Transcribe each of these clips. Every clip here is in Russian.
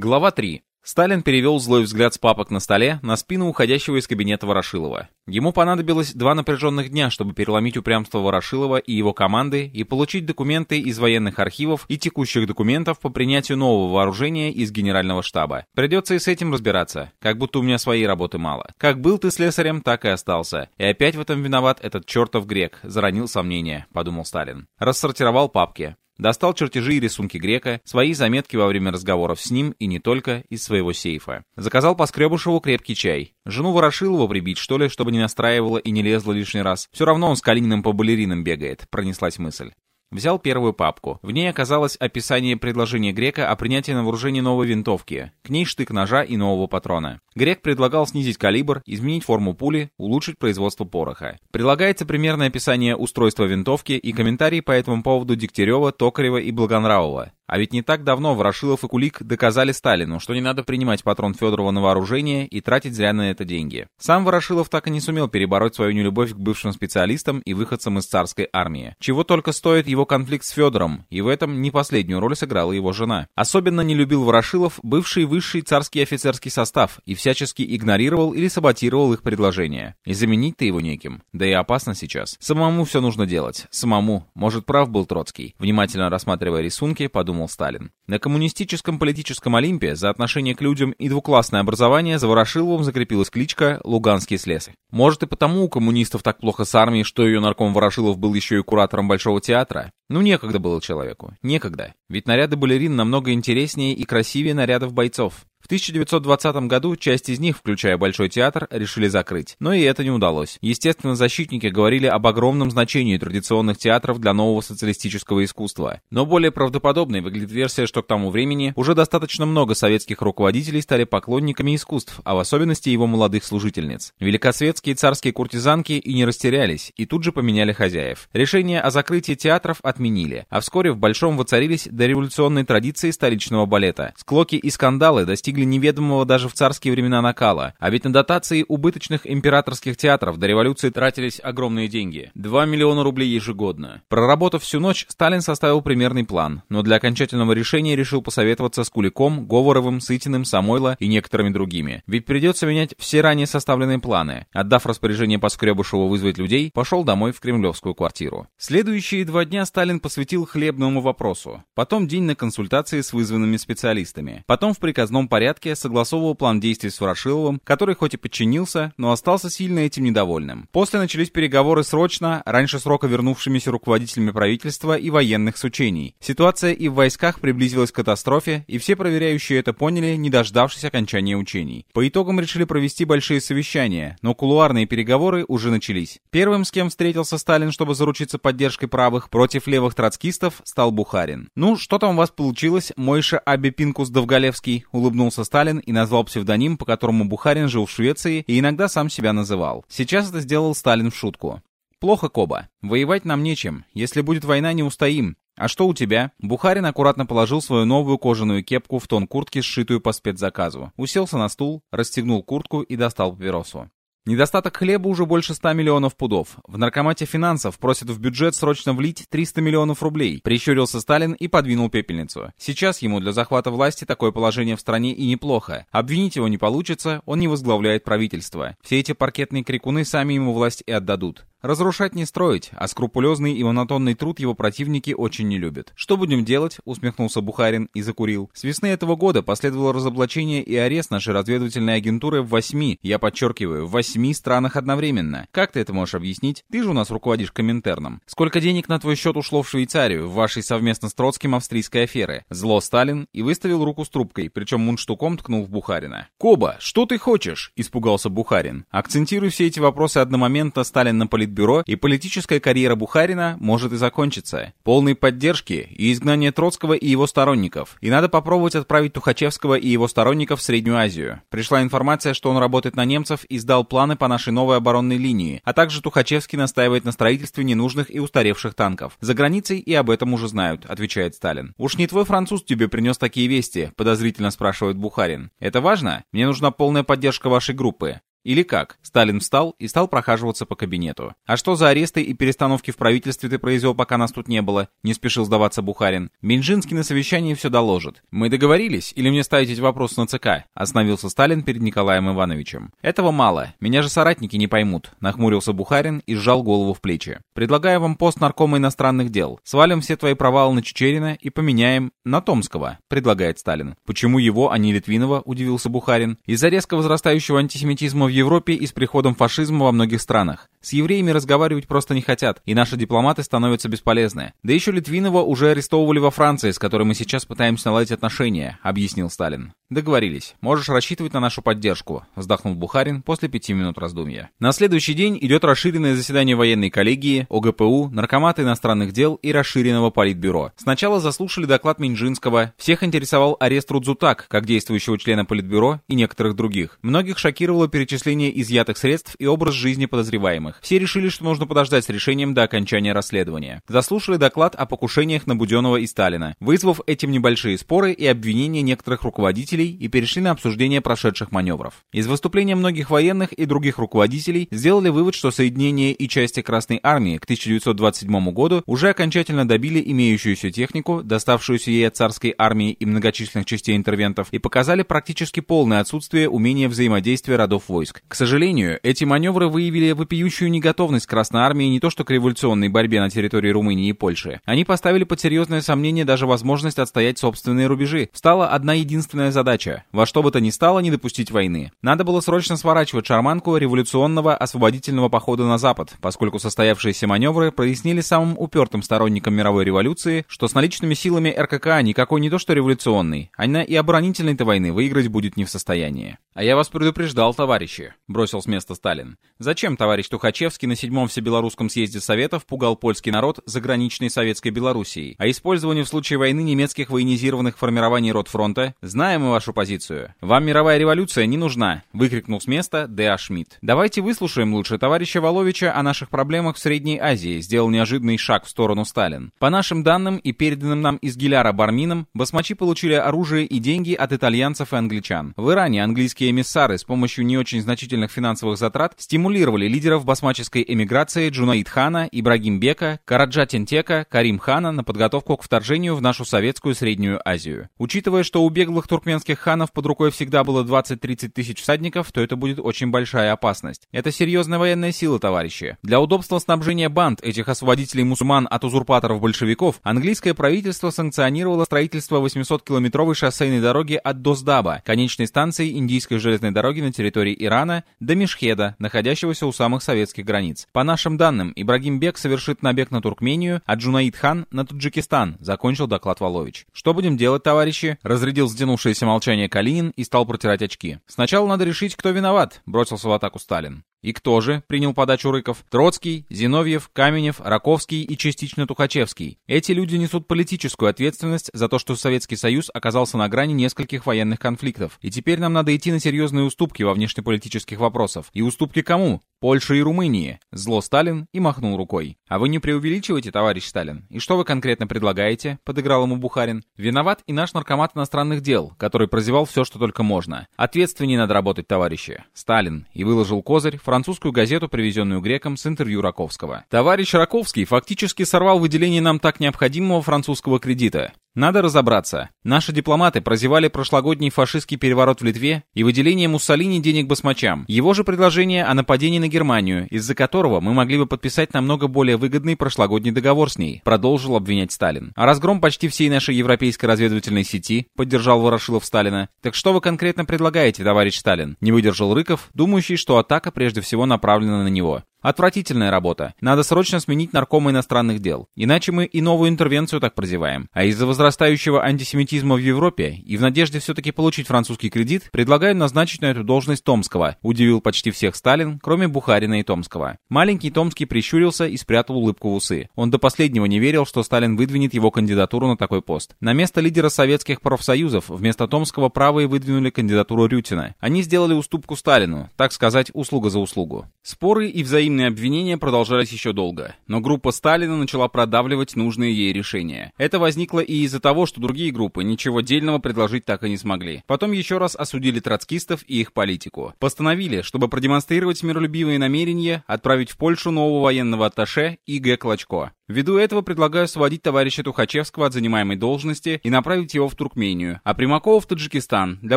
Глава 3. Сталин перевел злой взгляд с папок на столе на спину уходящего из кабинета Ворошилова. Ему понадобилось два напряженных дня, чтобы переломить упрямство Ворошилова и его команды и получить документы из военных архивов и текущих документов по принятию нового вооружения из генерального штаба. Придется и с этим разбираться, как будто у меня своей работы мало. Как был ты слесарем, так и остался. И опять в этом виноват этот чертов грек, заронил сомнения, подумал Сталин. Рассортировал папки. Достал чертежи и рисунки Грека, свои заметки во время разговоров с ним и не только из своего сейфа. Заказал по Скребушеву крепкий чай. Жену Ворошилова прибить, что ли, чтобы не настраивала и не лезла лишний раз. Все равно он с Калининым по балеринам бегает, пронеслась мысль. Взял первую папку. В ней оказалось описание предложения Грека о принятии на вооружение новой винтовки. К ней штык ножа и нового патрона. Грек предлагал снизить калибр, изменить форму пули, улучшить производство пороха. Прилагается примерное описание устройства винтовки и комментарии по этому поводу Дегтярева, Токарева и Благонравова. А ведь не так давно Ворошилов и Кулик доказали Сталину, что не надо принимать патрон Федорова на вооружение и тратить зря на это деньги. Сам Ворошилов так и не сумел перебороть свою нелюбовь к бывшим специалистам и выходцам из царской армии. Чего только стоит его конфликт с Федором, и в этом не последнюю роль сыграла его жена. Особенно не любил Ворошилов бывший высший царский офицерский состав и всячески игнорировал или саботировал их предложения. И заменить-то его неким. Да и опасно сейчас. Самому все нужно делать. Самому. Может, прав был Троцкий. Внимательно рассматривая рисунки, подумал подумал Сталин. На коммунистическом политическом Олимпе за отношение к людям и двуклассное образование за Ворошиловым закрепилась кличка «Луганский слесарь». Может и потому у коммунистов так плохо с армией, что ее нарком Ворошилов был еще и куратором Большого театра? Ну, некогда было человеку. Некогда. Ведь наряды балерин намного интереснее и красивее нарядов бойцов. В 1920 году часть из них, включая Большой театр, решили закрыть. Но и это не удалось. Естественно, защитники говорили об огромном значении традиционных театров для нового социалистического искусства. Но более правдоподобной выглядит версия, что к тому времени уже достаточно много советских руководителей стали поклонниками искусств, а в особенности его молодых служительниц. Великосветские царские куртизанки и не растерялись, и тут же поменяли хозяев. Решение о закрытии театров отменили, а вскоре в Большом воцарились дореволюционные традиции столичного балета. Склоки и скандалы достигли достигли неведомого даже в царские времена накала. А ведь на дотации убыточных императорских театров до революции тратились огромные деньги. 2 миллиона рублей ежегодно. Проработав всю ночь, Сталин составил примерный план, но для окончательного решения решил посоветоваться с Куликом, Говоровым, Сытиным, Самойло и некоторыми другими. Ведь придется менять все ранее составленные планы. Отдав распоряжение по Скребушеву вызвать людей, пошел домой в кремлевскую квартиру. Следующие два дня Сталин посвятил хлебному вопросу. Потом день на консультации с вызванными специалистами. Потом в приказном порядке порядке согласовывал план действий с Ворошиловым, который хоть и подчинился, но остался сильно этим недовольным. После начались переговоры срочно, раньше срока вернувшимися руководителями правительства и военных учений. Ситуация и в войсках приблизилась к катастрофе, и все проверяющие это поняли, не дождавшись окончания учений. По итогам решили провести большие совещания, но кулуарные переговоры уже начались. Первым, с кем встретился Сталин, чтобы заручиться поддержкой правых против левых троцкистов, стал Бухарин. «Ну, что там у вас получилось, Мойша Абипинкус Довголевский?» — улыбнулся улыбнулся Сталин и назвал псевдоним, по которому Бухарин жил в Швеции и иногда сам себя называл. Сейчас это сделал Сталин в шутку. «Плохо, Коба. Воевать нам нечем. Если будет война, не устоим. «А что у тебя?» Бухарин аккуратно положил свою новую кожаную кепку в тон куртки, сшитую по спецзаказу. Уселся на стул, расстегнул куртку и достал папиросу. Недостаток хлеба уже больше 100 миллионов пудов. В наркомате финансов просят в бюджет срочно влить 300 миллионов рублей. Прищурился Сталин и подвинул пепельницу. Сейчас ему для захвата власти такое положение в стране и неплохо. Обвинить его не получится, он не возглавляет правительство. Все эти паркетные крикуны сами ему власть и отдадут. Разрушать не строить, а скрупулезный и монотонный труд его противники очень не любят. «Что будем делать?» — усмехнулся Бухарин и закурил. «С весны этого года последовало разоблачение и арест нашей разведывательной агентуры в восьми, я подчеркиваю, в восьми странах одновременно. Как ты это можешь объяснить? Ты же у нас руководишь Коминтерном. Сколько денег на твой счет ушло в Швейцарию в вашей совместно с Троцким австрийской аферы?» Зло Сталин и выставил руку с трубкой, причем мундштуком ткнул в Бухарина. «Коба, что ты хочешь?» — испугался Бухарин. Акцентируя все эти вопросы одномоментно, Сталин на полит Политбюро, и политическая карьера Бухарина может и закончиться. Полной поддержки и изгнание Троцкого и его сторонников. И надо попробовать отправить Тухачевского и его сторонников в Среднюю Азию. Пришла информация, что он работает на немцев и сдал планы по нашей новой оборонной линии, а также Тухачевский настаивает на строительстве ненужных и устаревших танков. За границей и об этом уже знают, отвечает Сталин. «Уж не твой француз тебе принес такие вести?» подозрительно спрашивает Бухарин. «Это важно? Мне нужна полная поддержка вашей группы. Или как? Сталин встал и стал прохаживаться по кабинету. А что за аресты и перестановки в правительстве ты произвел, пока нас тут не было? Не спешил сдаваться Бухарин. Минжинский на совещании все доложит. Мы договорились? Или мне ставить эти вопросы на ЦК? Остановился Сталин перед Николаем Ивановичем. Этого мало. Меня же соратники не поймут. Нахмурился Бухарин и сжал голову в плечи. Предлагаю вам пост наркома иностранных дел. Свалим все твои провалы на Чечерина и поменяем на Томского, предлагает Сталин. Почему его, а не Литвинова, удивился Бухарин. Из-за резко возрастающего антисемитизма в Европе и с приходом фашизма во многих странах. С евреями разговаривать просто не хотят, и наши дипломаты становятся бесполезны. Да еще Литвинова уже арестовывали во Франции, с которой мы сейчас пытаемся наладить отношения, объяснил Сталин. Договорились. Можешь рассчитывать на нашу поддержку, вздохнул Бухарин после пяти минут раздумья. На следующий день идет расширенное заседание военной коллегии, ОГПУ, Наркомата иностранных дел и расширенного политбюро. Сначала заслушали доклад Минжинского. Всех интересовал арест Рудзутак, как действующего члена политбюро и некоторых других. Многих шокировало перечисление изъятых средств и образ жизни подозреваемых. Все решили, что нужно подождать с решением до окончания расследования. Заслушали доклад о покушениях на Буденова и Сталина, вызвав этим небольшие споры и обвинения некоторых руководителей и перешли на обсуждение прошедших маневров. Из выступления многих военных и других руководителей сделали вывод, что соединение и части Красной Армии к 1927 году уже окончательно добили имеющуюся технику, доставшуюся ей от царской армии и многочисленных частей интервентов, и показали практически полное отсутствие умения взаимодействия родов войск. К сожалению, эти маневры выявили вопиющую неготовность Красной Армии не то что к революционной борьбе на территории Румынии и Польши. Они поставили под серьезное сомнение даже возможность отстоять собственные рубежи. Стала одна единственная задача – во что бы то ни стало не допустить войны. Надо было срочно сворачивать шарманку революционного освободительного похода на Запад, поскольку состоявшиеся маневры прояснили самым упертым сторонникам мировой революции, что с наличными силами РКК никакой не то что революционный, она и оборонительной-то войны выиграть будет не в состоянии. «А я вас предупреждал, товарищи», — бросил с места Сталин. «Зачем товарищ Тухачевский на седьмом Всебелорусском съезде Советов пугал польский народ заграничной советской Белоруссией? А использование в случае войны немецких военизированных формирований Ротфронта? Знаем мы вашу позицию. Вам мировая революция не нужна», — выкрикнул с места Д.А. Шмидт. «Давайте выслушаем лучше товарища Воловича о наших проблемах в Средней Азии», — сделал неожиданный шаг в сторону Сталин. По нашим данным и переданным нам из Гиляра Бармином, басмачи получили оружие и деньги от итальянцев и англичан. В Иране английские эмиссары с помощью не очень значительных финансовых затрат стимулировали лидеров басмаческой эмиграции Джунаид Хана, Ибрагим Бека, Караджа Тентека, Карим Хана на подготовку к вторжению в нашу советскую Среднюю Азию. Учитывая, что у беглых туркменских ханов под рукой всегда было 20-30 тысяч всадников, то это будет очень большая опасность. Это серьезная военная сила, товарищи. Для удобства снабжения банд этих освободителей мусульман от узурпаторов-большевиков, английское правительство санкционировало строительство 800-километровой шоссейной дороги от Дуздаба, конечной станции индийской железной дороги на территории Ирана до Мешхеда, находящегося у самых советских границ. По нашим данным, Ибрагим Бек совершит набег на Туркмению, а Джунаид Хан на Таджикистан, закончил доклад Волович. Что будем делать, товарищи? Разрядил затянувшееся молчание Калинин и стал протирать очки. Сначала надо решить, кто виноват, бросился в атаку Сталин. И кто же принял подачу Рыков? Троцкий, Зиновьев, Каменев, Раковский и частично Тухачевский. Эти люди несут политическую ответственность за то, что Советский Союз оказался на грани нескольких военных конфликтов. И теперь нам надо идти на серьезные уступки во внешнеполитических вопросах. И уступки кому? Польше и Румынии. Зло Сталин и махнул рукой. А вы не преувеличиваете, товарищ Сталин? И что вы конкретно предлагаете? Подыграл ему Бухарин. Виноват и наш наркомат иностранных дел, который прозевал все, что только можно. Ответственнее надо работать, товарищи. Сталин. И выложил козырь французскую газету, привезенную греком с интервью Раковского. Товарищ Раковский фактически сорвал выделение нам так необходимого французского кредита. Надо разобраться. Наши дипломаты прозевали прошлогодний фашистский переворот в Литве и выделение Муссолини денег басмачам. Его же предложение о нападении на Германию, из-за которого мы могли бы подписать намного более выгодный прошлогодний договор с ней, продолжил обвинять Сталин. А разгром почти всей нашей европейской разведывательной сети, поддержал Ворошилов Сталина. Так что вы конкретно предлагаете, товарищ Сталин? Не выдержал Рыков, думающий, что атака прежде всего направлена на него. Отвратительная работа. Надо срочно сменить наркома иностранных дел. Иначе мы и новую интервенцию так прозеваем. А из-за возрастающего антисемитизма в Европе и в надежде все-таки получить французский кредит, предлагаю назначить на эту должность Томского. Удивил почти всех Сталин, кроме Бухарина и Томского. Маленький Томский прищурился и спрятал улыбку в усы. Он до последнего не верил, что Сталин выдвинет его кандидатуру на такой пост. На место лидера советских профсоюзов вместо Томского правые выдвинули кандидатуру Рютина. Они сделали уступку Сталину, так сказать, услуга за услугу. Споры и взаимные взаимные обвинения продолжались еще долго, но группа Сталина начала продавливать нужные ей решения. Это возникло и из-за того, что другие группы ничего дельного предложить так и не смогли. Потом еще раз осудили троцкистов и их политику. Постановили, чтобы продемонстрировать миролюбивые намерения, отправить в Польшу нового военного атташе И.Г. Клочко. Ввиду этого предлагаю освободить товарища Тухачевского от занимаемой должности и направить его в Туркмению, а Примакова в Таджикистан для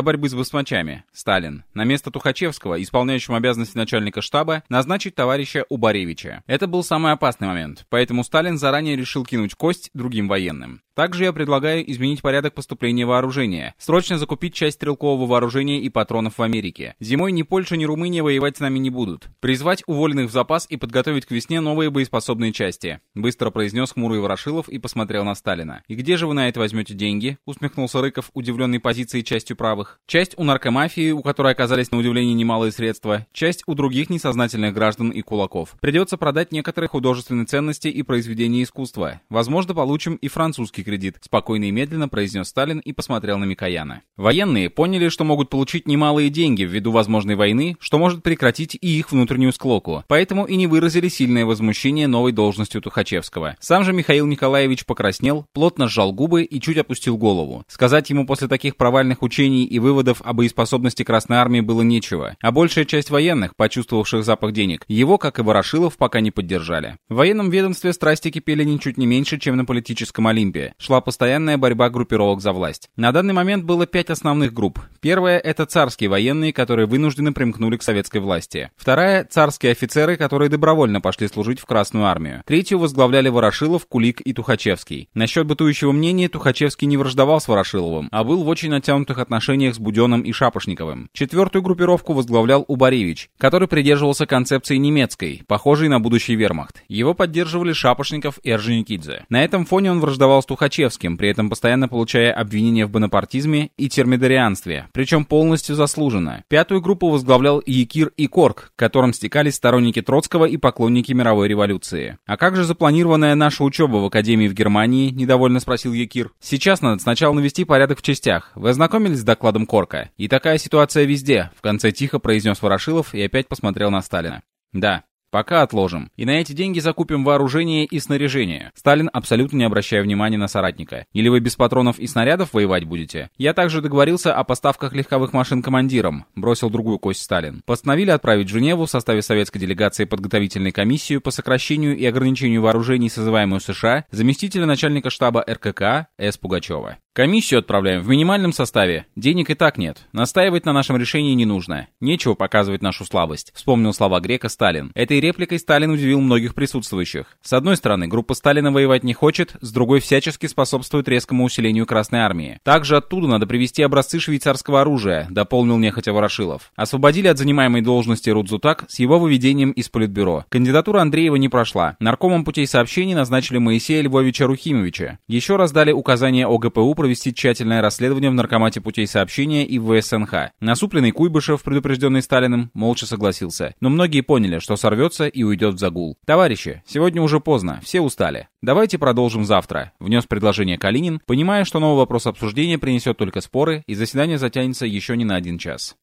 борьбы с басмачами. Сталин. На место Тухачевского, исполняющего обязанности начальника штаба, назначить товарища Убаревича. Это был самый опасный момент, поэтому Сталин заранее решил кинуть кость другим военным. Также я предлагаю изменить порядок поступления вооружения, срочно закупить часть стрелкового вооружения и патронов в Америке. Зимой ни Польша, ни Румыния воевать с нами не будут. Призвать уволенных в запас и подготовить к весне новые боеспособные части. Быстро произнес хмурый Ворошилов и посмотрел на Сталина. «И где же вы на это возьмете деньги?» усмехнулся Рыков, удивленный позицией частью правых. Часть у наркомафии, у которой оказались на удивление немалые средства, часть у других несознательных граждан и кулаков. Придется продать некоторые художественные ценности и произведения искусства. Возможно, получим и французский кредит», — спокойно и медленно произнес Сталин и посмотрел на Микояна. Военные поняли, что могут получить немалые деньги ввиду возможной войны, что может прекратить и их внутреннюю склоку, поэтому и не выразили сильное возмущение новой должностью Тухачевского. Сам же Михаил Николаевич покраснел, плотно сжал губы и чуть опустил голову. Сказать ему после таких провальных учений и выводов о боеспособности Красной Армии было нечего, а большая часть военных, почувствовавших запах денег, его, как и Ворошилов, пока не поддержали. В военном ведомстве страсти кипели ничуть не меньше, чем на политическом Олимпе шла постоянная борьба группировок за власть. На данный момент было пять основных групп. Первая — это царские военные, которые вынуждены примкнули к советской власти. Вторая — царские офицеры, которые добровольно пошли служить в Красную армию. Третью возглавляли Ворошилов, Кулик и Тухачевский. Насчет бытующего мнения, Тухачевский не враждовал с Ворошиловым, а был в очень натянутых отношениях с Буденным и Шапошниковым. Четвертую группировку возглавлял Убаревич, который придерживался концепции немецкой, похожей на будущий вермахт. Его поддерживали Шапошников и Орджоникидзе. На этом фоне он враждовал с Тухачевским при этом постоянно получая обвинения в бонапартизме и термидорианстве, причем полностью заслуженно. Пятую группу возглавлял Якир и Корк, к которым стекались сторонники Троцкого и поклонники мировой революции. «А как же запланированная наша учеба в Академии в Германии?» – недовольно спросил Якир. «Сейчас надо сначала навести порядок в частях. Вы ознакомились с докладом Корка? И такая ситуация везде», – в конце тихо произнес Ворошилов и опять посмотрел на Сталина. «Да, Пока отложим. И на эти деньги закупим вооружение и снаряжение. Сталин абсолютно не обращая внимания на соратника. Или вы без патронов и снарядов воевать будете? Я также договорился о поставках легковых машин командирам. Бросил другую кость Сталин. Постановили отправить Женеву в составе советской делегации подготовительную комиссию по сокращению и ограничению вооружений, созываемую США, заместителя начальника штаба РКК С. Пугачева. Комиссию отправляем в минимальном составе. Денег и так нет. Настаивать на нашем решении не нужно. Нечего показывать нашу слабость. Вспомнил слова Грека Сталин. Этой репликой Сталин удивил многих присутствующих. С одной стороны, группа Сталина воевать не хочет, с другой всячески способствует резкому усилению Красной Армии. Также оттуда надо привезти образцы швейцарского оружия, дополнил нехотя Ворошилов. Освободили от занимаемой должности Рудзутак с его выведением из Политбюро. Кандидатура Андреева не прошла. Наркомом путей сообщений назначили Моисея Львовича Рухимовича. Еще раз дали указание ОГПУ провести тщательное расследование в Наркомате путей сообщения и в ВСНХ. Насупленный Куйбышев, предупрежденный Сталиным, молча согласился. Но многие поняли, что сорвется и уйдет в загул. «Товарищи, сегодня уже поздно, все устали. Давайте продолжим завтра», — внес предложение Калинин, понимая, что новый вопрос обсуждения принесет только споры, и заседание затянется еще не на один час.